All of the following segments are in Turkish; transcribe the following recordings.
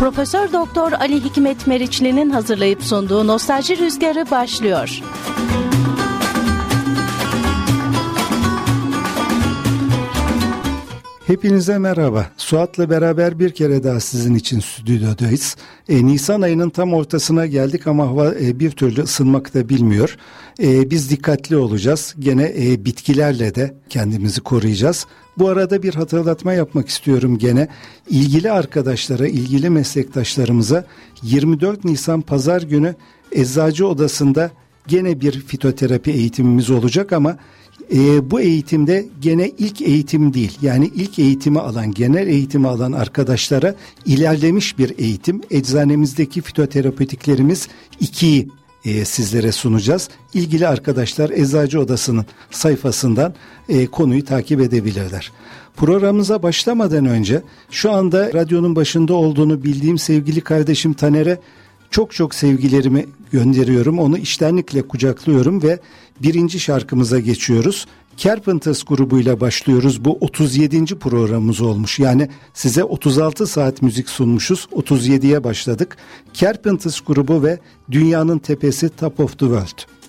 Profesör Doktor Ali Hikmet Meriçli'nin hazırlayıp sunduğu Nostalji Rüzgarı başlıyor. Hepinize merhaba. Suat'la beraber bir kere daha sizin için stüdyodayız. E, Nisan ayının tam ortasına geldik ama hava e, bir türlü ısınmak da bilmiyor. E, biz dikkatli olacağız. Gene e, bitkilerle de kendimizi koruyacağız. Bu arada bir hatırlatma yapmak istiyorum gene. İlgili arkadaşlara, ilgili meslektaşlarımıza 24 Nisan Pazar günü Eczacı Odası'nda gene bir fitoterapi eğitimimiz olacak ama e, bu eğitimde gene ilk eğitim değil yani ilk eğitimi alan genel eğitimi alan arkadaşlara ilerlemiş bir eğitim eczanemizdeki fitoterapötiklerimiz ikiyi e, sizlere sunacağız. İlgili arkadaşlar Eczacı Odası'nın sayfasından e, konuyu takip edebilirler. Programımıza başlamadan önce şu anda radyonun başında olduğunu bildiğim sevgili kardeşim Taner'e çok çok sevgilerimi gönderiyorum. Onu iştenlikle kucaklıyorum ve birinci şarkımıza geçiyoruz. Carpenters grubuyla başlıyoruz. Bu 37. programımız olmuş. Yani size 36 saat müzik sunmuşuz. 37'ye başladık. Carpenters grubu ve Dünyanın Tepesi Top of the World.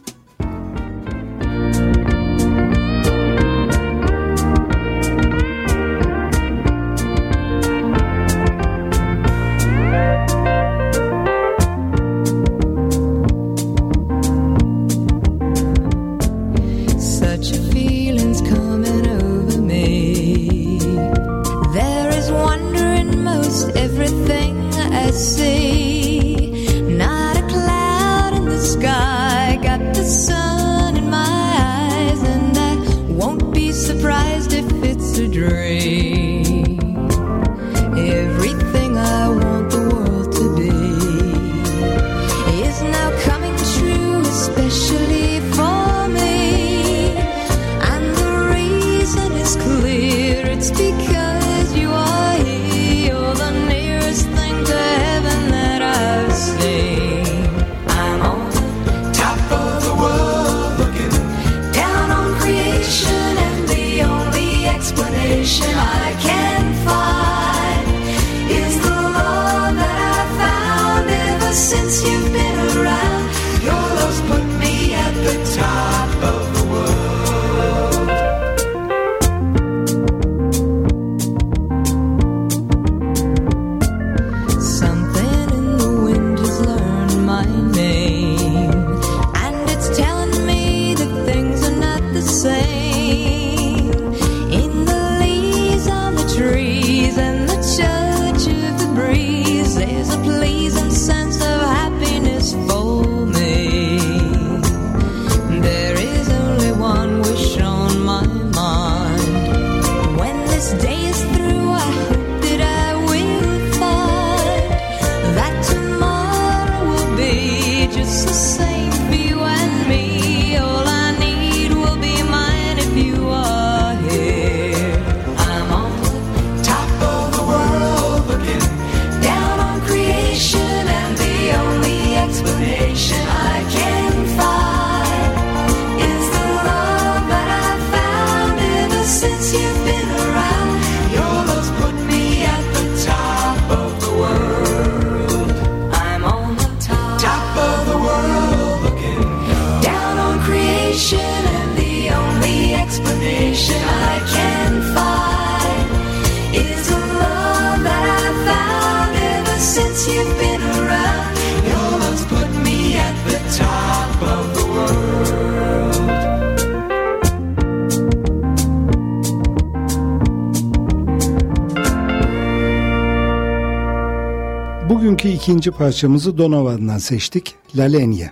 Bugünkü ikinci parçamızı Donovan'dan seçtik. La Leña.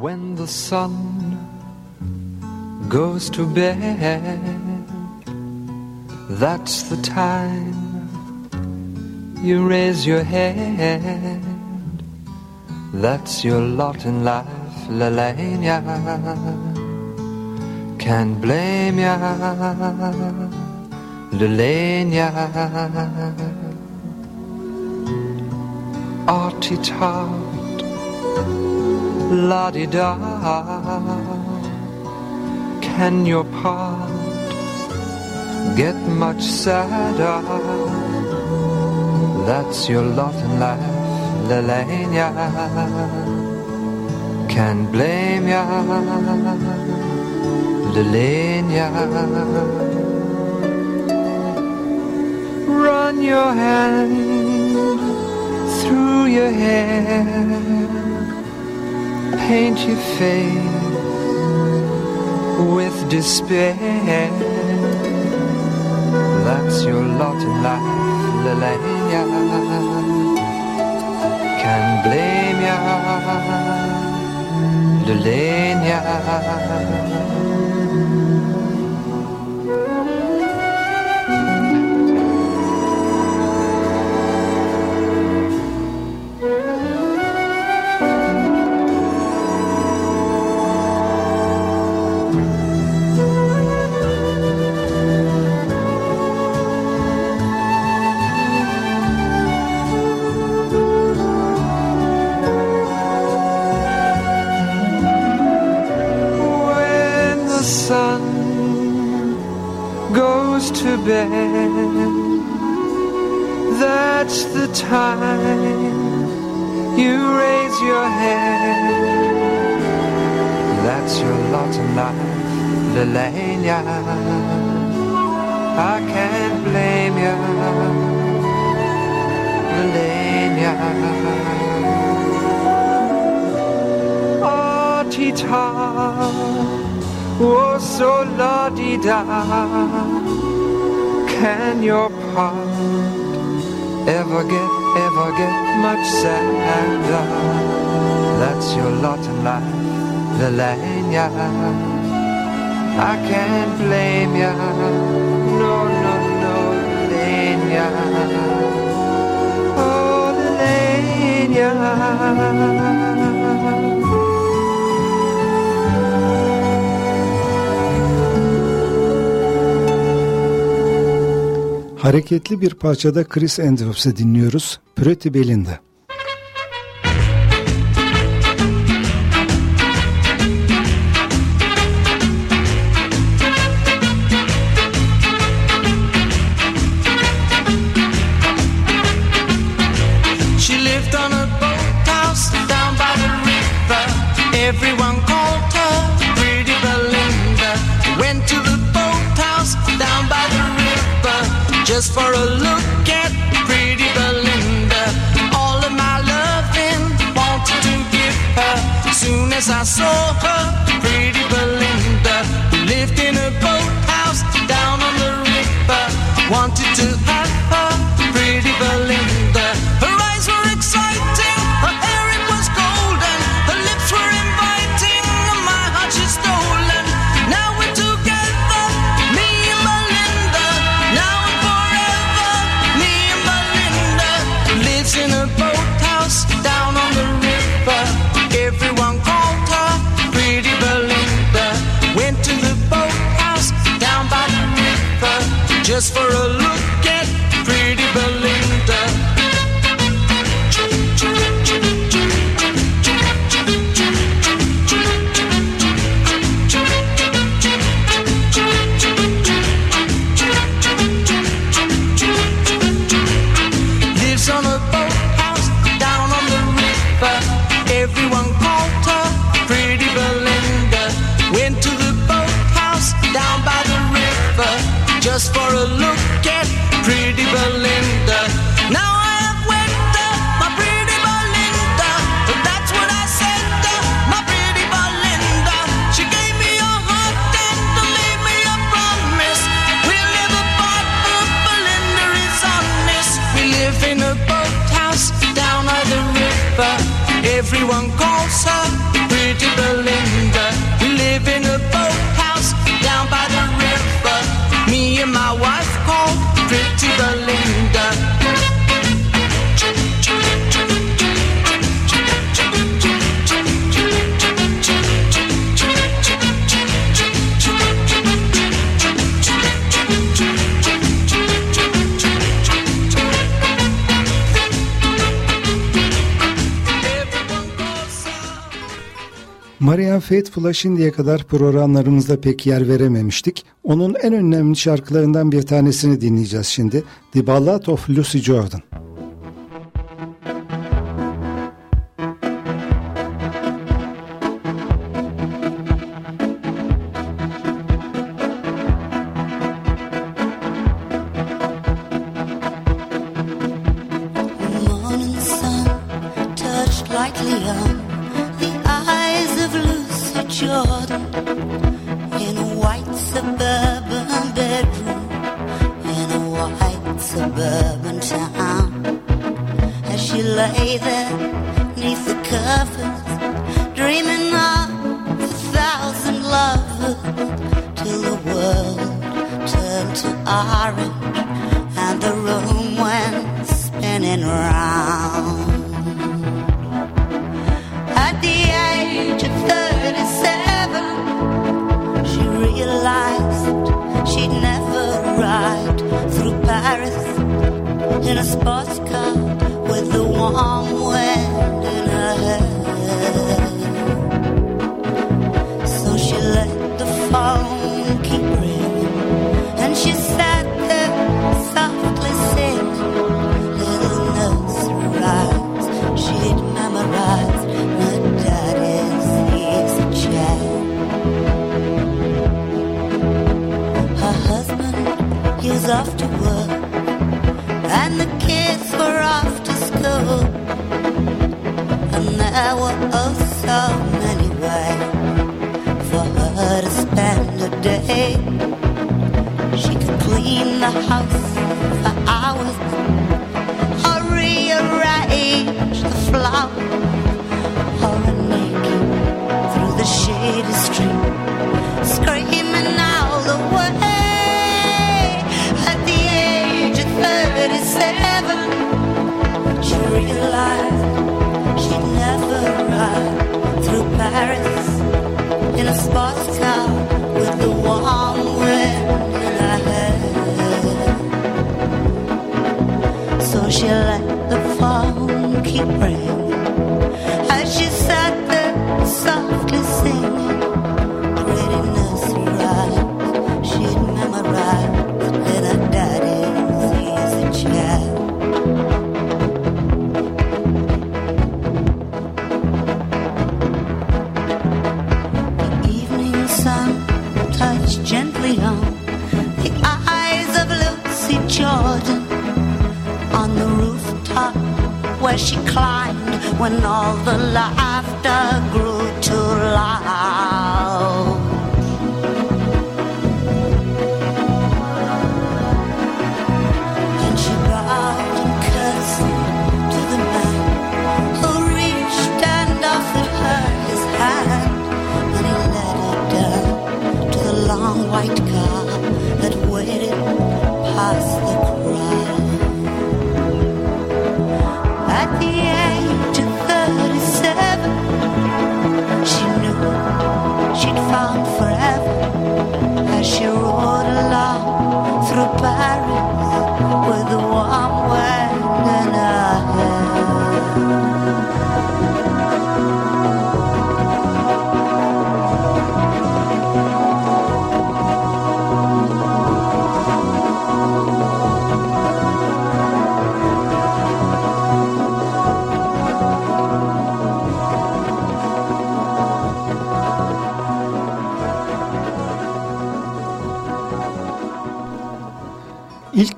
When the sun goes to bed. That's the time you raise your head. That's your lot in life, La Leña Can't blame ya, La Leña arty Can your part get much sadder That's your lot in life, Lelania. Can't blame ya, Lelania. Run your hand through your hair, paint your face with despair. That's your lot in life, Lelania. Can't blame ya, Lelania. Can your part ever get, ever get much sadder? That's your lot in life, the Lanya. I can't blame ya, no, no, no, Lanya. Oh, Lanya. Hareketli bir parçada Chris Andrews'ı dinliyoruz. Pretty Belinda. Just for a look at pretty Belinda. All of my loving wanted to give her. Soon as I saw her, pretty Belinda, lived in a boathouse Marianne Faithfull'a şimdiye kadar programlarımızda pek yer verememiştik. Onun en önemli şarkılarından bir tanesini dinleyeceğiz şimdi. The Ballad of Lucy Jordan. Ways for her to spend a day. She could clean the house for hours or rearrange the flowers or through the shady street, screaming all the way. At the age of 37, she realized she let the phone keep ringing when all the laughter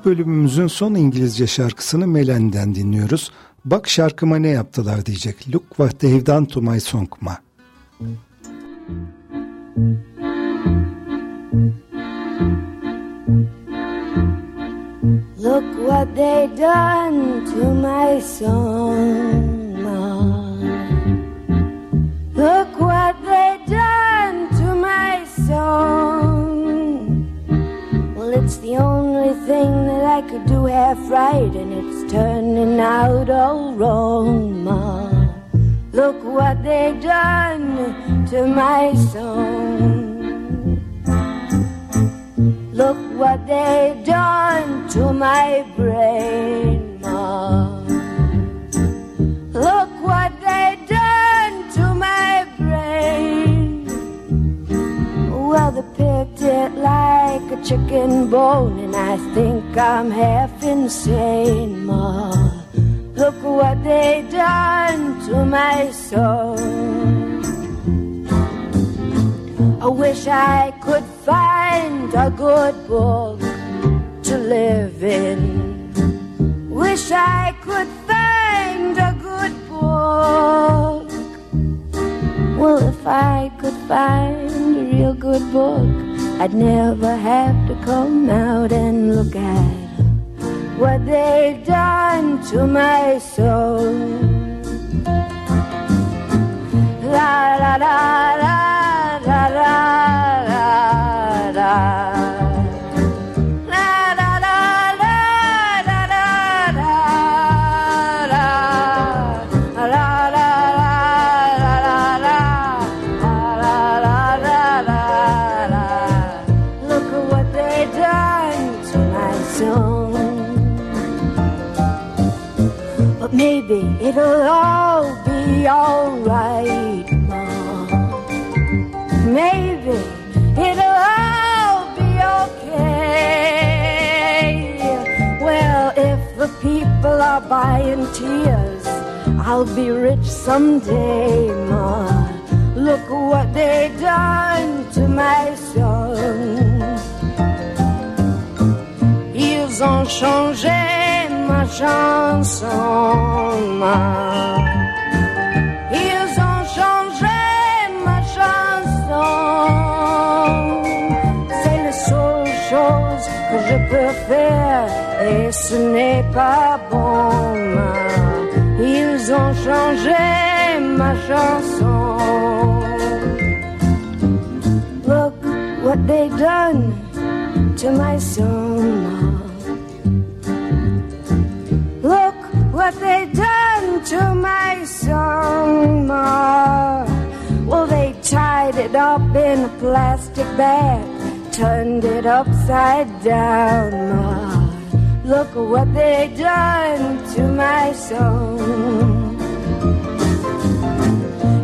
bölümümüzün son İngilizce şarkısını Melen'den dinliyoruz. Bak şarkıma ne yaptılar diyecek. Look what they've done to my song ma. Look what they done to my song, Ma. Look do half right, and it's turning out all wrong, Ma. Look what they've done to my song. Look what they've done to my brain, Ma. Like a chicken bone, and I think I'm half insane, Ma. Look what they done to my soul. I wish I could find a good book to live in. Wish I could find a good book. Well, if I could find a real good book, I'd never have to come out and look at what they've done to my soul. La la la la. It'll all be alright, Mom. Maybe it'll all be okay. Well, if the people are buying tears, I'll be rich someday, Ma. Look what they done to my son. Ils ont changé ma chanson. Ils ont changé ma chanson. C'est la seule chose que je peux faire et ce n'est pas bon. Ils ont changé ma chanson. Look what they've done to my song. What they done to my song, Ma. Well, they tied it up in a plastic bag, turned it upside down, Ma. Look what they done to my song.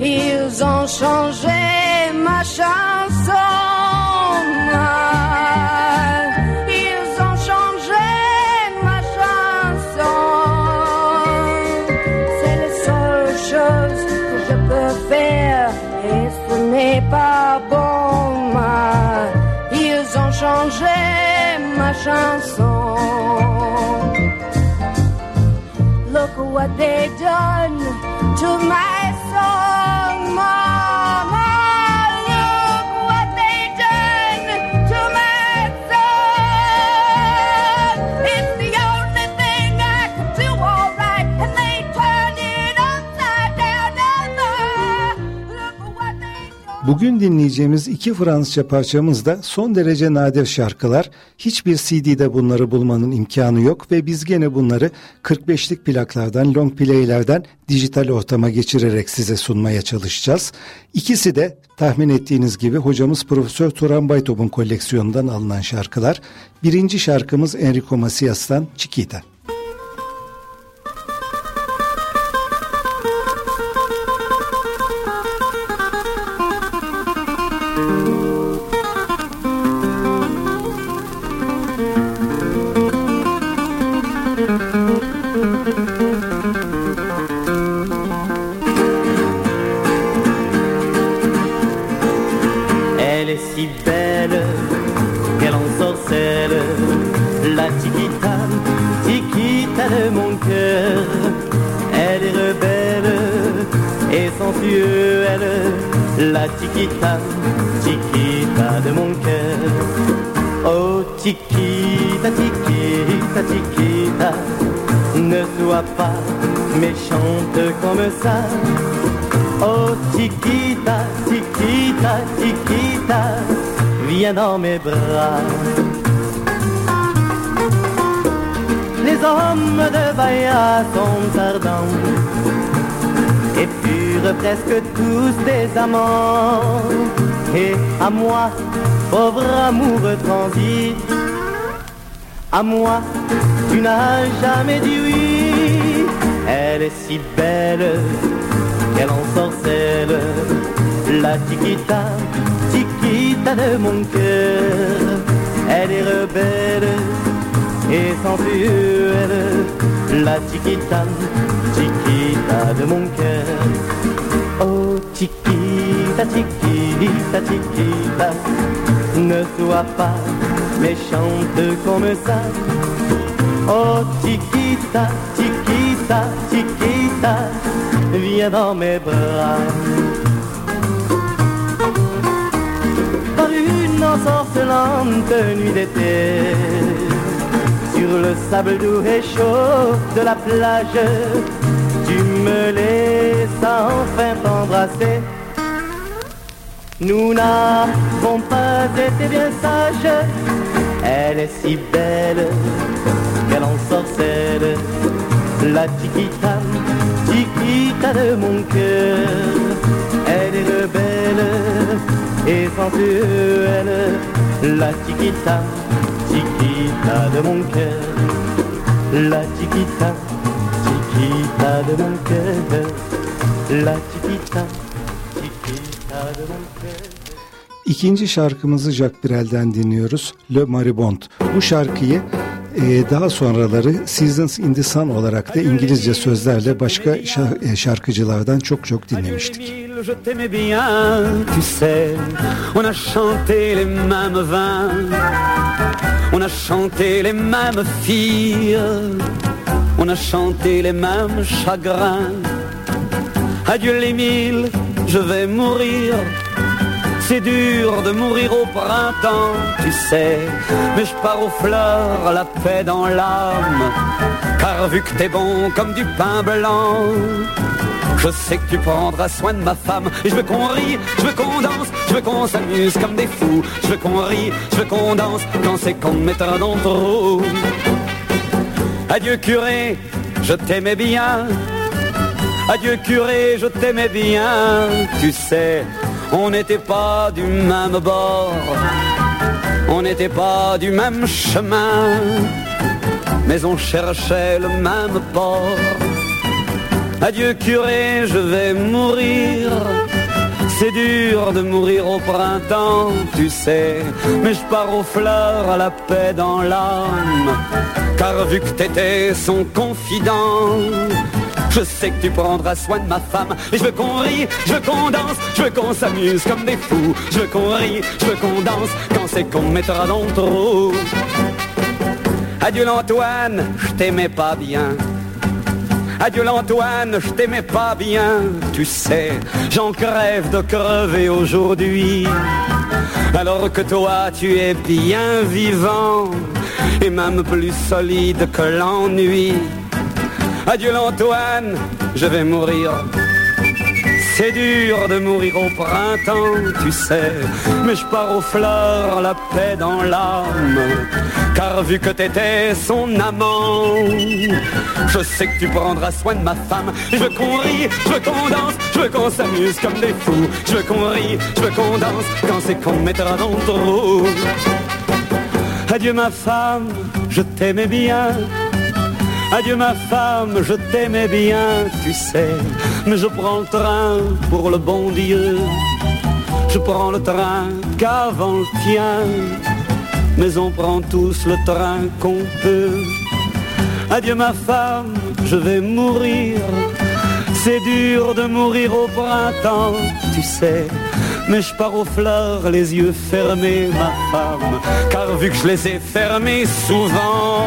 Ils ont changé ma chanson, chanson. Look what they done to my Bugün dinleyeceğimiz iki Fransızca parçamız da son derece nadir şarkılar. Hiçbir CD'de bunları bulmanın imkanı yok ve biz gene bunları 45'lik plaklardan, long playlerden dijital ortama geçirerek size sunmaya çalışacağız. İkisi de tahmin ettiğiniz gibi hocamız Profesör Turan Baytop'un koleksiyonundan alınan şarkılar. Birinci şarkımız Enrico Macias'tan Chiquita. Oh chiquita, chiquita, chiquita, viens dans mes bras. Les hommes de Bahia sont ardents et furent presque tous des amants. Et à moi, pauvre amour transi, à moi, tu n'as jamais dit oui. Elle est si belle qu'elle en sorcelle, la chiquita, chiquita de mon cœur. Elle est rebelle et sensuelle, la chiquita, chiquita de mon cœur. Oh chiquita, chiquita, chiquita, ne sois pas méchante comme ça. Oh chiquita, chiquita, chiquita, viens dans mes bras. Par une ensorcelante nuit d'été, sur le sable doux et chaud de la plage, tu me laisses enfin t'embrasser. Nous n'avons pas été bien sages. Elle est si belle qu'elle en sorcelle. La chiquita, chiquita de mon cœur. Elle est rebelle et sensuelle. La chiquita, chiquita de mon cœur. La chiquita, chiquita de mon cœur. La chiquita, chiquita de mon cœur. İkinci şarkımızı Jacques Brel'den dinliyoruz. Le Maribond. Bu şarkıyı daha sonraları Seasons in the Sun olarak da İngilizce sözlerle başka e, şarkıcılardan çok çok dinlemiştik. Je t'aimais bien, tu sais. On a chanté les mêmes vins, on a chanté les mêmes filles, on a chanté les mêmes chagrins. Adieu les mille, je vais mourir. C'est dur de mourir au printemps, tu sais, mais je pars aux fleurs, la paix dans l'âme, car vu que t'es bon comme du pain blanc, je sais que tu prendras soin de ma femme. Et je veux qu'on rie, je veux qu'on danse Je veux qu'on s'amuse comme des fous. Je veux qu'on rie, je veux qu'on danse Quand c'est qu'on me mettra dans le trou. Adieu curé, je t'aimais bien. Adieu curé, je t'aimais bien. Tu sais, on n'était pas du même bord On n'était pas du même chemin Mais on cherchait le même port Adieu curé, je vais mourir. C'est dur de mourir au printemps, tu sais, mais je pars aux fleurs à la paix dans l'âme. Car vu que t'étais son confident, je sais que tu prendras soin de ma femme. Et je veux qu'on rie, je veux qu'on danse, je veux qu'on s'amuse comme des fous. Je veux qu'on rie, je veux qu'on danse, quand c'est qu'on me mettra dans le trou. Adieu l'Antoine, je t'aimais pas bien. Adieu l'Antoine, je t'aimais pas bien, tu sais, j'en crève de crever aujourd'hui. Alors que toi, tu es bien vivant, et même plus solide que l'ennui. Adieu l'Antoine, je vais mourir. C'est dur de mourir au printemps, tu sais, mais je pars aux fleurs, la paix dans l'âme. Car vu que t'étais son amant, je sais que tu prendras soin de ma femme. Je veux qu'on rie, je veux qu'on danse, je veux qu'on s'amuse comme des fous. Je veux qu'on rie, je veux qu'on danse, quand c'est qu'on me mettra dans le trou. Adieu ma femme, je t'aimais bien. Adieu ma femme, je t'aimais bien, tu sais, mais je prends le train pour le bon Dieu. Je prends le train qu'avant le tien, mais on prend tous le train qu'on peut. Adieu ma femme, je vais mourir. C'est dur de mourir au printemps, tu sais. Mais je pars aux fleurs, les yeux fermés, ma femme. Car vu que je les ai fermés souvent,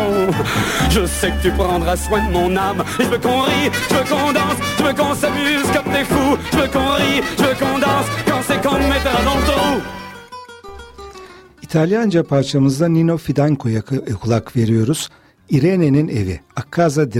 je sais que tu prendras soin de mon âme. Et je veux qu'on rie, je veux qu'on danse, je veux qu'on s'amuse comme des fous. Je veux qu'on rie, je veux qu'on danse, quand c'est qu'on me mettra dans le trou. İtalyanca parçamızda Nino Fidanco'ya kulak veriyoruz. Irene'nin evi, A Casa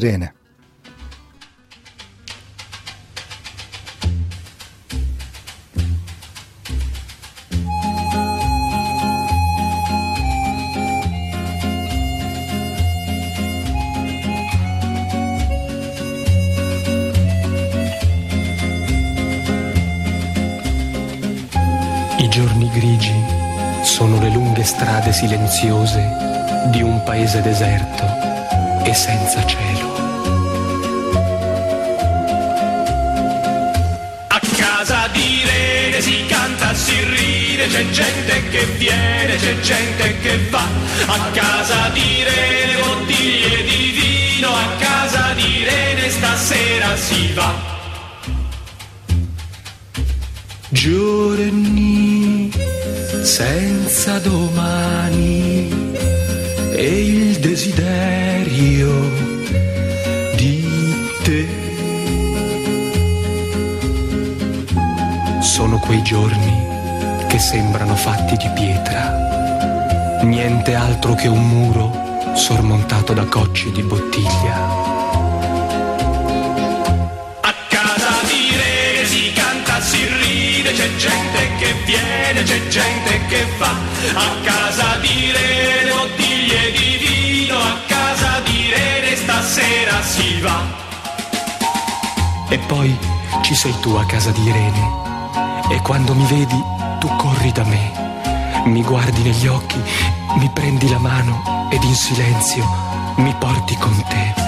silenziose di un paese deserto e senza cielo. A casa di Rene si canta, si ride, c'è gente che viene, c'è gente che va. A casa di Rene bottiglie di vino, a casa di Rene stasera si va. Giorni senza domani e il desiderio di te. Sono quei giorni che sembrano fatti di pietra, niente altro che un muro sormontato da cocci di bottiglia. A casa di Rene si canta, si ride, c'è gente che viene, c'è gente che va a casa di Rene, bottiglie di vino, a casa di Rene stasera si va. E poi ci sei tu a casa di Irene. E quando mi vedi, tu corri da me. Mi guardi negli occhi, mi prendi la mano ed in silenzio mi porti con te.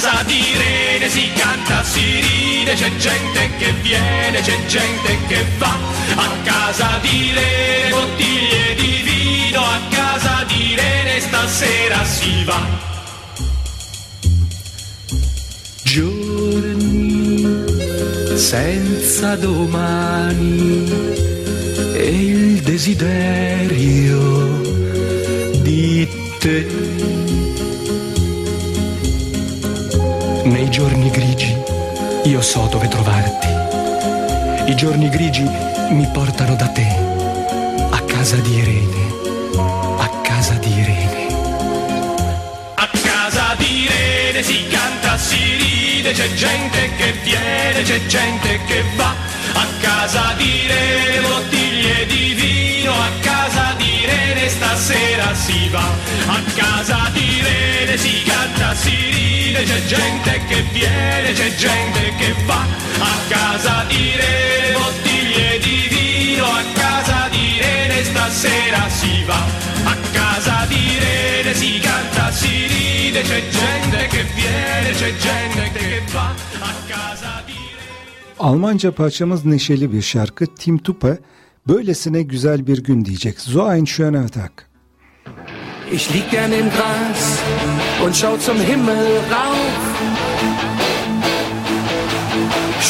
Casa di Rene si canta, si ride, c'è gente che viene, c'è gente che va. A casa di Rene bottiglie di vino, a casa di Rene stasera si va. Giorni senza domani e il desiderio di te. Giorni grigi io so dove trovarti. I giorni grigi mi portano da te, a casa di Irene, a casa di Irene. A casa di Rene si canta, si ride, c'è gente che viene, c'è gente che va. A casa di Rene bottiglie di casa di Rene stasera si va. A casa di Rene si canta, si ride, c'è gente che viene, c'è gente che va. A casa di Rene bottiglie di vino, a casa di Rene stasera si va. A casa di Rene si canta, si ride, c'è gente che viene, c'è gente che va. A casa di Almanca parçamız neşeli bir şarkı. Tim Tupa böylesine güzel bir gün diyecek. So ein schöner Tag. Ich lieg gern im Gras und schau zum Himmel rauf.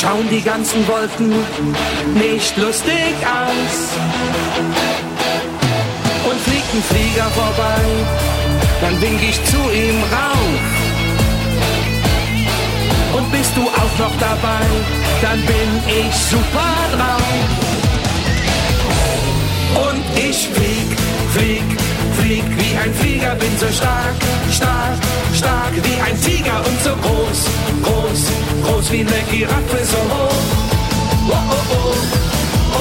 Schauen die ganzen Wolken nicht lustig aus. Und fliegt ein Flieger vorbei, dann wink ich zu ihm rauf. Und bist du auch noch dabei, dann bin ich super drauf. Und ich flieg, flieg, flieg wie ein Flieger, bin so stark, stark, stark wie ein Tiger und so groß, groß, groß wie eine Giraffe, so hoch. Oh, oh, oh.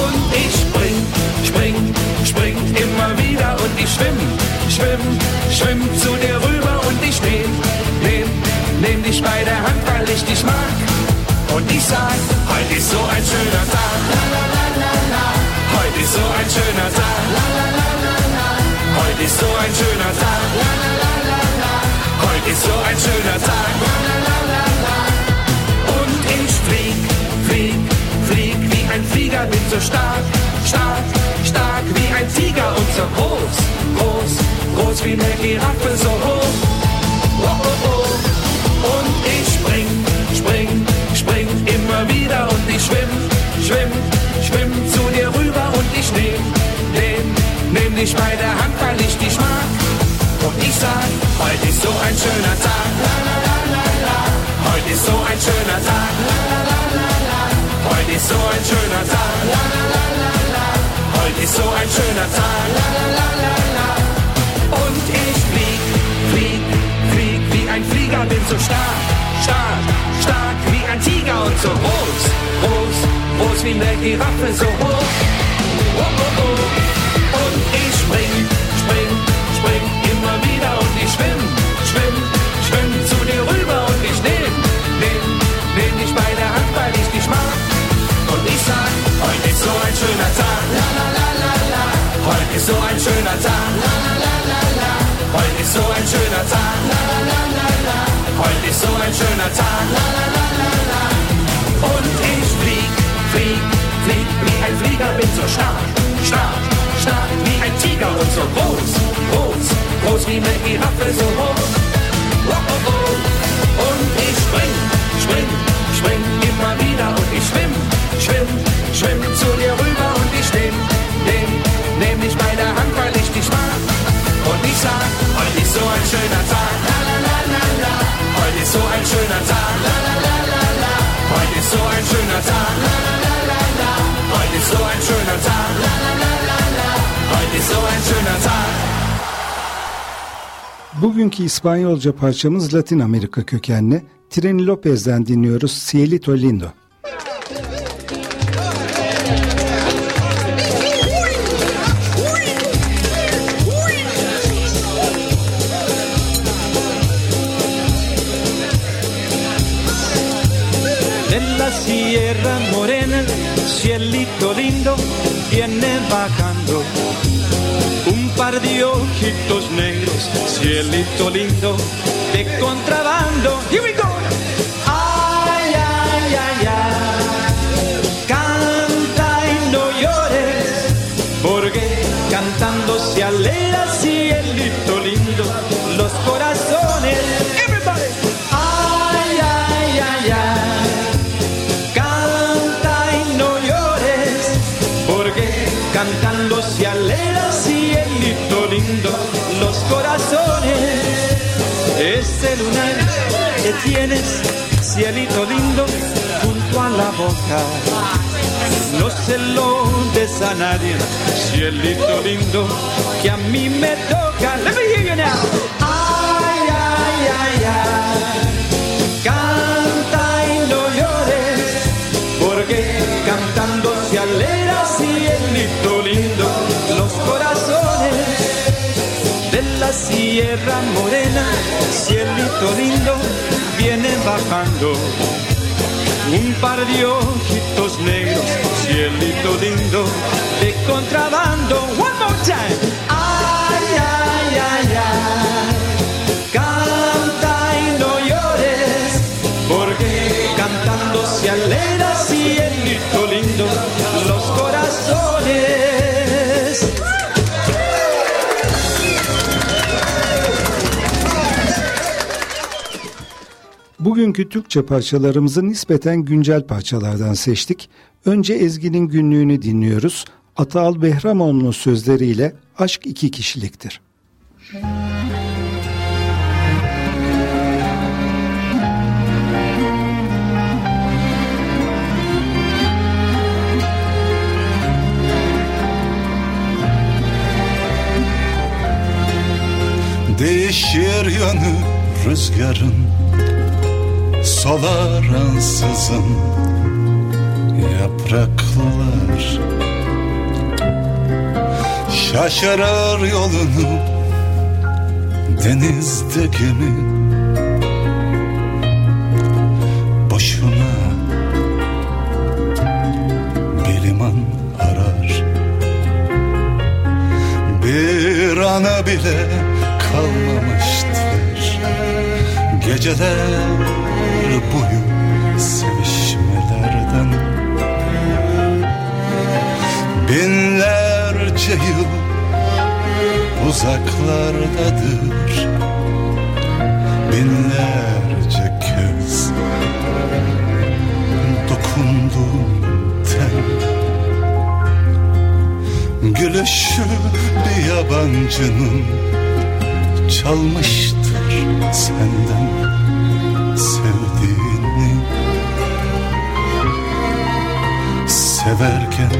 Und ich spring, spring, spring immer wieder und ich schwimm, schwimm, schwimm zu dir rüber und ich nehm, nehm, nehm dich bei der Hand, weil ich dich mag. Und ich sag, heute ist so ein schöner Tag. La, la, la. Heute ist so ein schöner Tag. Heute ist so ein schöner Tag. Heute ist so ein schöner Tag. Und ich flieg, flieg, flieg wie ein Flieger, bin so stark, stark, stark wie ein Tiger und so groß, groß, groß wie eine Giraffe, so hoch. Dich bei der Hand, weil ich dich mag. Und ich sag, heute ist so ein schöner Tag. La, la, la, la, la. Heute ist so ein schöner Tag. La, la, la, la, la. Heute ist so ein schöner Tag. La, la, la, la, la. Heute ist so ein schöner Tag. La, la, la, la, la. Und ich flieg, flieg, flieg wie ein Flieger, bin so stark, stark, stark wie ein Tiger und so groß, groß, groß wie eine Giraffe, so hoch. Oh, oh, oh. Und ich spring, spring, spring immer wieder und ich schwimm, schwimm, schwimm zu dir rüber und ich nehm, nehm, nehm dich bei der Hand, weil ich dich mag. Und ich sag, heute ist so ein schöner Tag. La. Heute ist so ein schöner Tag. La, stark, stark, stark wie ein Tiger und so groß, groß, groß wie eine Giraffe, so hoch. Oh, oh, oh. Und ich spring, spring, spring immer wieder und ich schwimm, schwimm, schwimm zu dir rüber und ich nehm, nehm, nehm dich bei der Hand, weil ich dich mag. Und ich sag, heute ist so ein schöner Tag. La, la, la, la, la. Heute ist so ein schöner Tag. La, la, la, la, la. Heute ist so ein schöner Tag. La, la, la, la, la. Heute ist so ein schöner Tag. La, la, la, la. Bugünkü İspanyolca parçamız Latin Amerika kökenli. Treni Lopez'den dinliyoruz Cielito Lindo. Sierra Morena, cielito lindo, viene bajando Un par de ojitos negros, cielito lindo, de contrabando. Here we go. Corazones. Ese lunar que tienes, cielito lindo, junto a la boca. No se lo des a nadie, cielito lindo, que a mí me toca. Let me hear you now. Ay, ay, ay, ay. Sierra Morena, cielito lindo, viene bajando. Un par de ojitos negros, cielito lindo, de contrabando. One more time. Ay, ay, ay, ay. Canta y no llores, porque cantando se alegra cielito lindo, Bugünkü Türkçe parçalarımızı nispeten güncel parçalardan seçtik. Önce Ezgi'nin günlüğünü dinliyoruz. Ataal Behramoğlu'nun sözleriyle Aşk iki kişiliktir. Değişir yönü rüzgarın Solar ansızın yapraklar. Şaşırır yolunu denizde gemi. Boşuna bir liman arar. Bir ana bile kalmamıştır. Geceler boyu sevişmelerden. Binlerce yıl uzaklardadır. Binlerce kez dokunduğum ten. Gülüşü bir yabancının çalmıştır senden Severken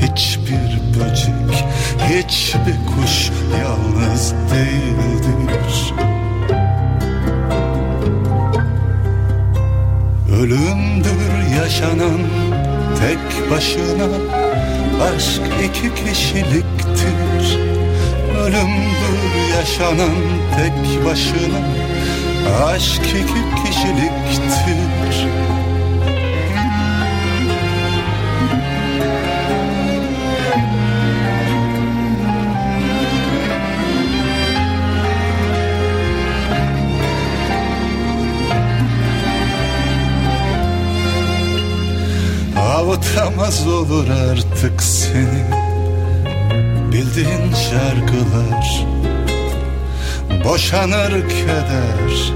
hiçbir böcek, hiçbir kuş yalnız değildir. Ölümdür yaşanan tek başına Aşk iki kişiliktir. Ölümdür yaşanan tek başına Aşk iki kişiliktir Avutamaz olur artık seni. Bildiğin şarkılar Boşanır keder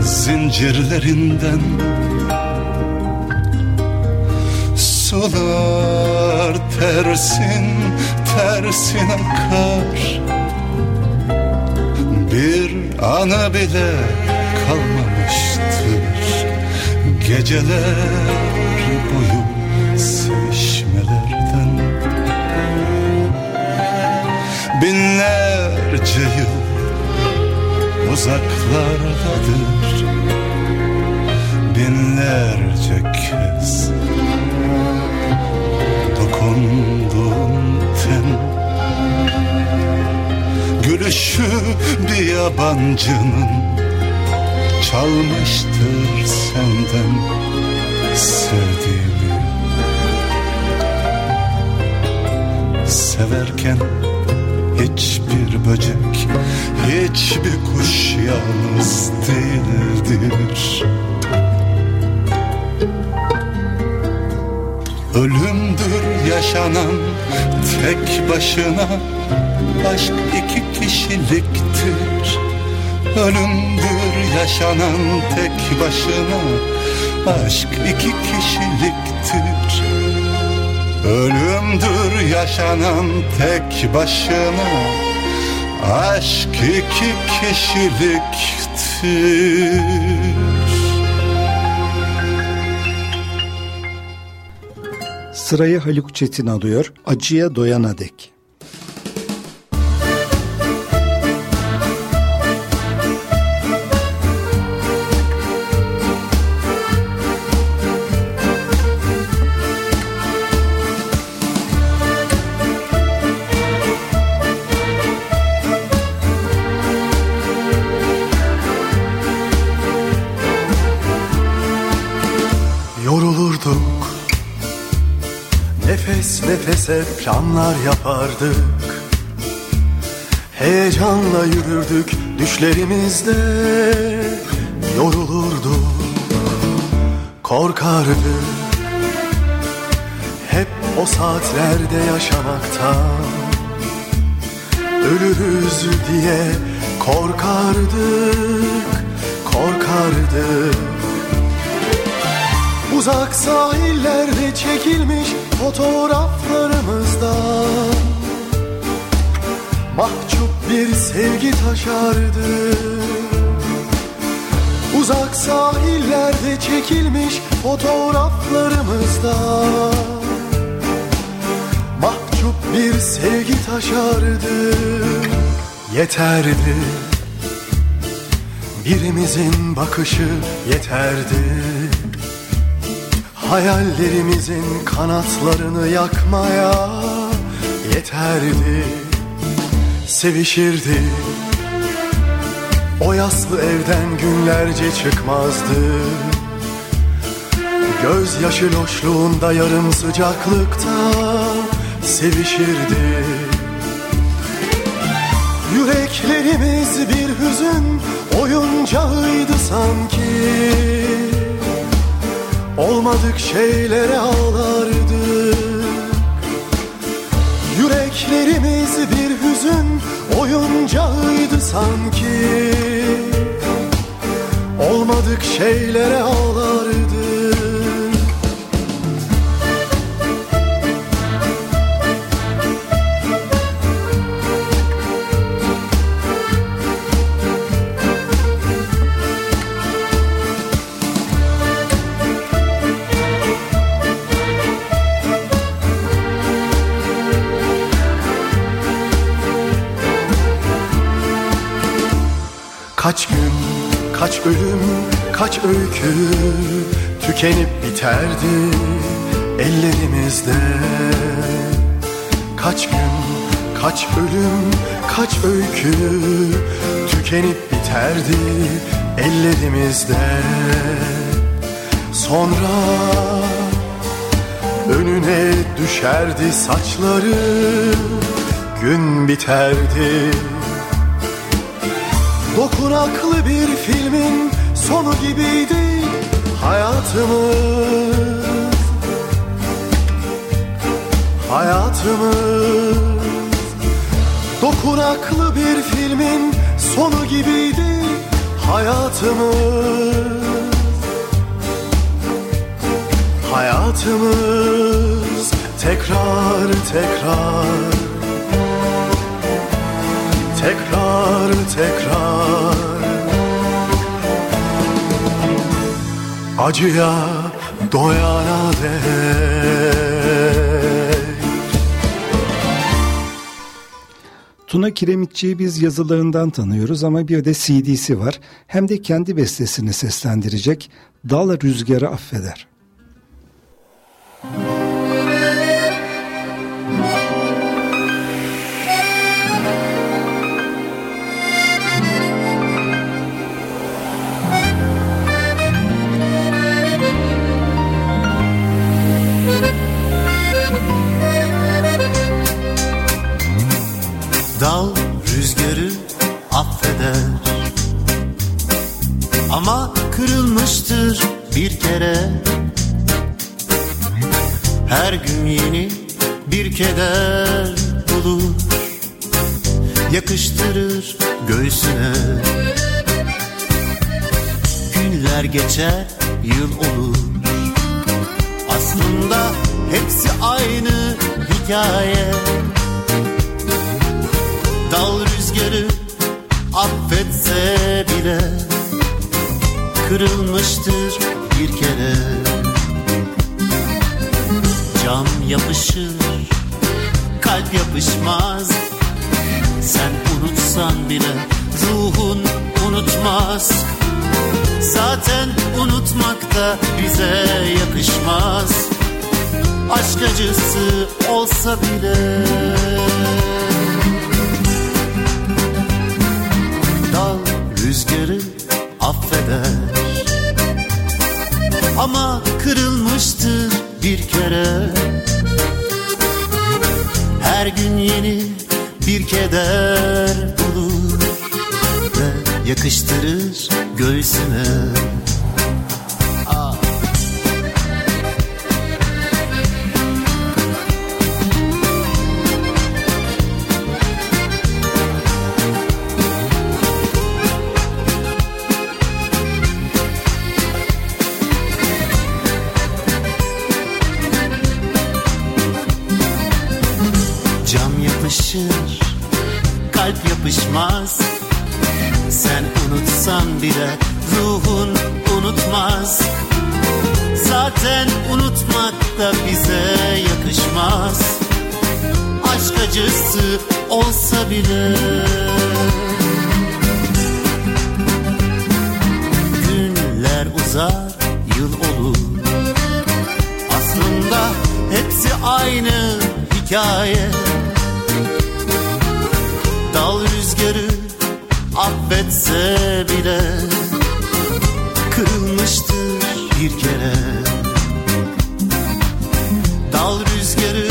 Zincirlerinden. Sular tersin tersin akar. Bir ana bile kalmamıştır Geceler Binlerce yıl uzaklardadır. Binlerce kez dokunduğum ten Gülüşü bir yabancının çalmıştır senden sevdiğimi. Severken hiçbir böcek, hiçbir kuş yalnız değildir. Ölümdür yaşanan tek başına Aşk iki kişiliktir. Ölümdür yaşanan tek başına Aşk iki kişiliktir. Ölümdür yaşanan tek başına Aşk iki kişiliktir Sırayı Haluk Çetin alıyor. Acıya doyana dek. Nefes nefese planlar yapardık. Heyecanla yürürdük düşlerimizde. Yorulurduk Korkardık. Hep o saatlerde yaşamaktan Ölürüz diye korkardık Korkardık. Uzak sahillerde çekilmiş fotoğraflarımızda Mahcup bir sevgi taşardı. Uzak sahillerde çekilmiş fotoğraflarımızda. Mahcup bir sevgi taşardı. Yeterdi. Birimizin bakışı yeterdi Hayallerimizin kanatlarını yakmaya yeterdi. Sevişirdi. O yaslı evden günlerce çıkmazdı. Gözyaşı loşluğunda yarım sıcaklıkta sevişirdi. Yüreklerimiz bir hüzün oyuncağıydı sanki Olmadık şeylere ağlardık. Yüreklerimiz bir hüzün oyuncağıydı sanki. Olmadık şeylere ağlardık kaç ölüm, kaç öykü Tükenip biterdi ellerimizde. Kaç gün, kaç ölüm, kaç öykü Tükenip biterdi ellerimizde. Sonra önüne düşerdi saçları Gün biterdi Dokunaklı bir filmin sonu gibiydi hayatımız. Hayatımız. Dokunaklı bir filmin sonu gibiydi hayatımız. Hayatımız tekrar tekrar tekrar tekrar acıya doyana Tuna Kiremitçi'yi biz yazılarından tanıyoruz ama bir de CD'si var. Hem de kendi bestesini seslendirecek. Dal rüzgarı affeder. Yapışır, kalp yapışmaz. Sen unutsan bile ruhun unutmaz. Zaten unutmak da bize yakışmaz. Aşk acısı olsa bile. Günler uzar, yıl olur. Aslında hepsi aynı hikaye Dal rüzgarı affetse bile Kırılmıştır bir kere. Dal rüzgarı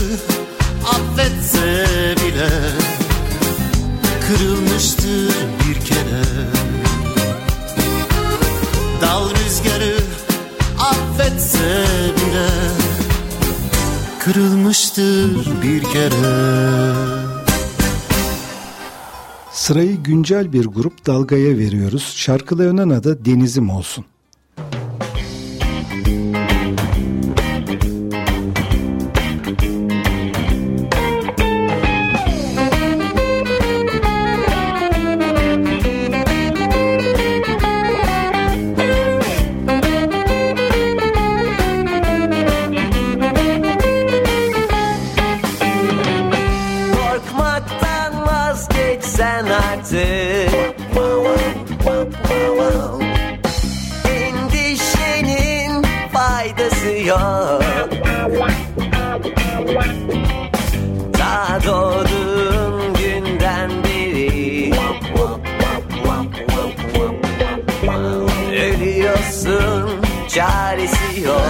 affetse bile Kırılmıştır bir kere. Dal rüzgarı affetse bile Kırılmıştır bir kere Sırayı güncel bir grup Dalga'ya veriyoruz. Şarkılarının adı Denizim olsun. Ölüyorsun çaresi yok.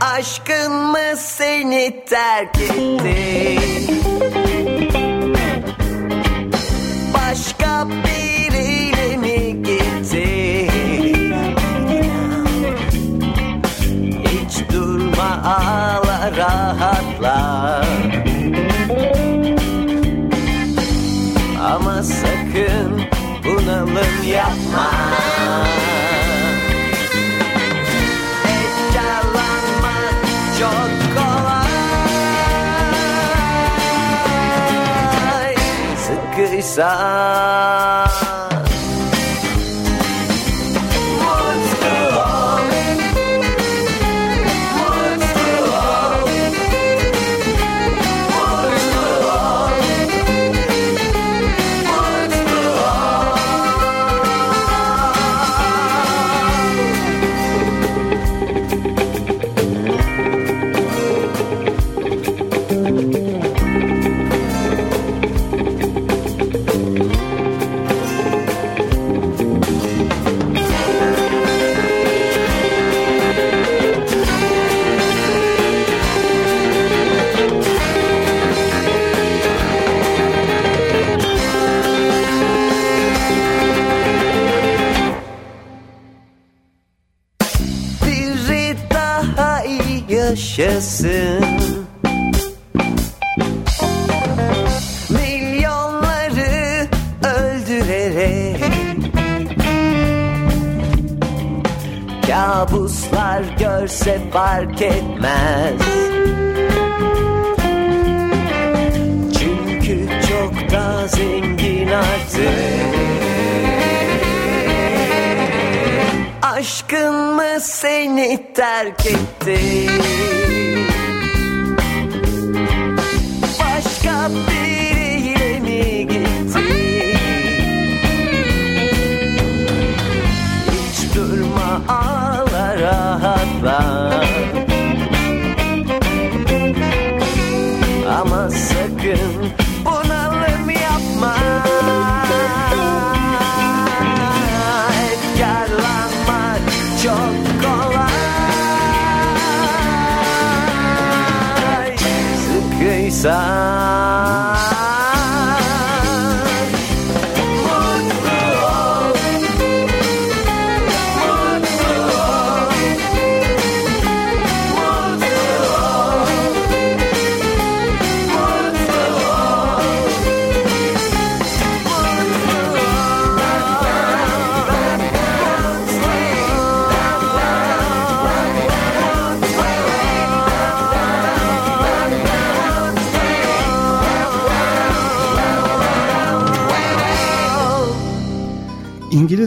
Aşkın mı seni terk etti? Başka biriyle mi gitti? Hiç durma ağla rahatla sa neredesin? Milyonları öldürerek Kabuslar görse fark etmez Çünkü çok da zengin artık aşkın mı seni terk etti?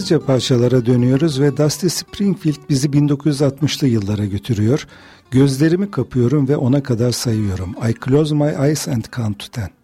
İngilizce parçalara dönüyoruz ve Dusty Springfield bizi 1960'lı yıllara götürüyor. Gözlerimi kapıyorum ve ona kadar sayıyorum. I close my eyes and count to ten.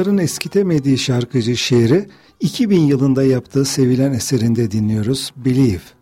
Yılların eskitemediği şarkıcı şiiri 2000 yılında yaptığı sevilen eserinde dinliyoruz. Believe.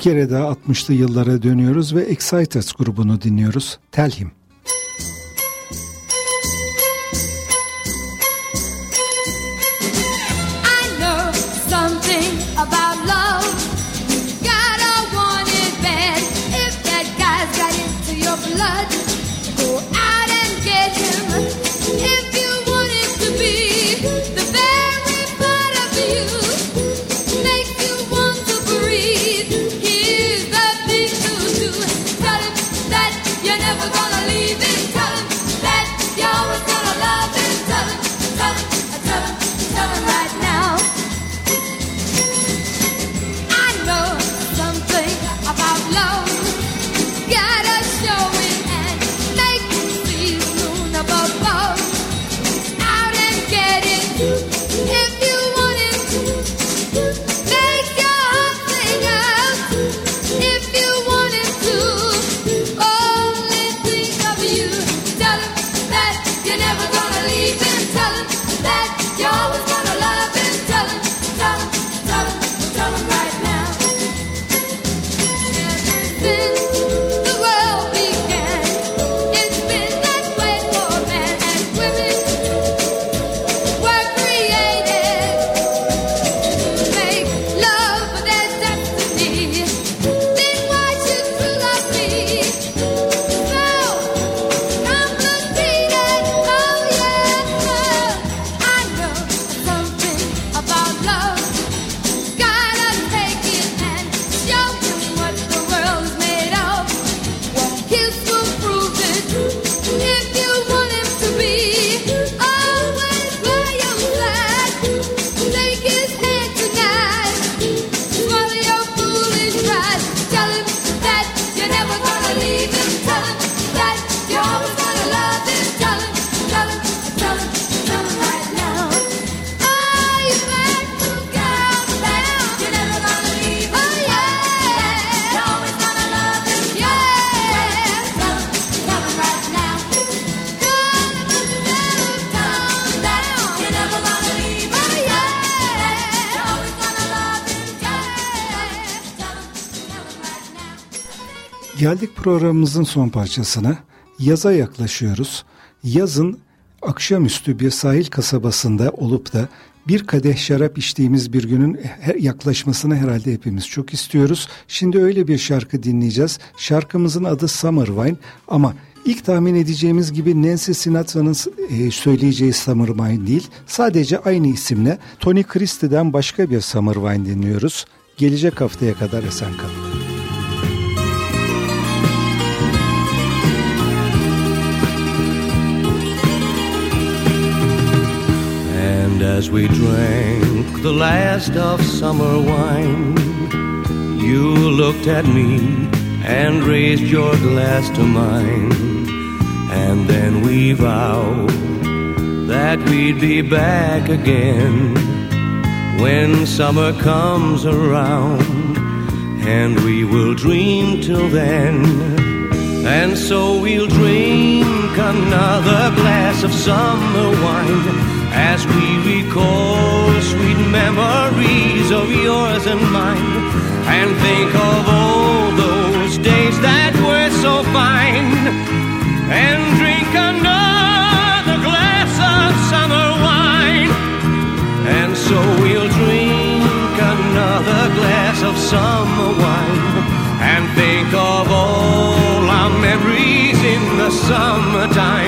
Kere daha 60'lı yıllara dönüyoruz ve Exciteds grubunu dinliyoruz. Tell programımızın son parçasına. Yaza yaklaşıyoruz. Yazın akşamüstü bir sahil kasabasında olup da bir kadeh şarap içtiğimiz bir günün yaklaşmasını herhalde hepimiz çok istiyoruz. Şimdi öyle bir şarkı dinleyeceğiz. Şarkımızın adı Summer Wine ama ilk tahmin edeceğimiz gibi Nancy Sinatra'nın e, söyleyeceği Summer Wine değil. Sadece aynı isimle Tony Christie'den başka bir Summer Wine dinliyoruz. Gelecek haftaya kadar esen kalın. As we drank the last of summer wine, you looked at me and raised your glass to mine. And then we vowed that we'd be back again when summer comes around. And we will dream till then. And so we'll drink another glass of summer wine as we recall sweet memories of yours and mine and think of all those days that were so fine and drink another glass of summer wine. And so we'll drink another glass of summer wine and think of all our memories in the summertime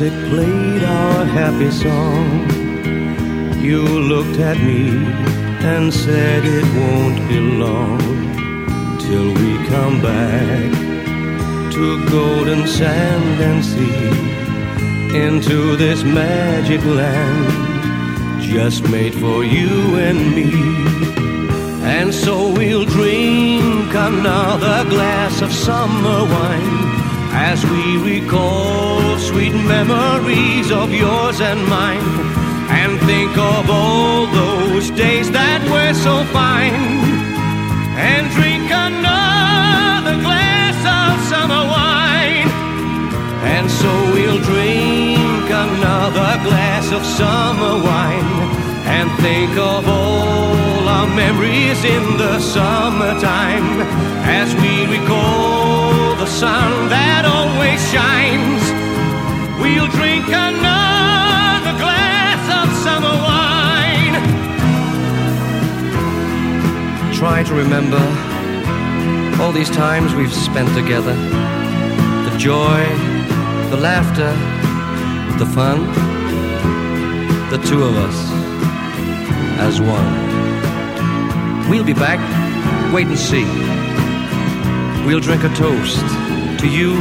music played our happy song, you looked at me and said it won't be long till we come back to golden sand and sea into this magic land just made for you and me. And so we'll drink another glass of summer wine as we recall sweet memories of yours and mine and think of all those days that were so fine and drink another glass of summer wine. And so we'll drink another glass of summer wine and think of all our memories in the summertime as we recall the sun that always shines. Drink another glass of summer wine. Try to remember all these times we've spent together the joy, the laughter, the fun, the two of us as one. We'll be back, wait and see. We'll drink a toast to you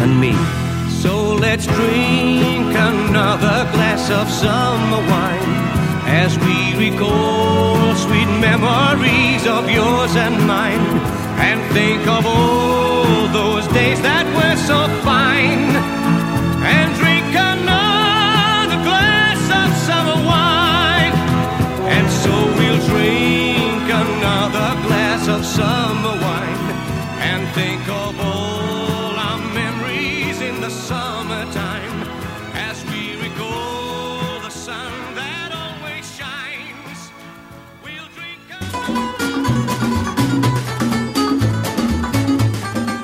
and me. Let's drink another glass of summer wine as we recall sweet memories of yours and mine. And think of all those days that were so fine. And drink another glass of summer wine. And so we'll drink another glass of summer wine. And think of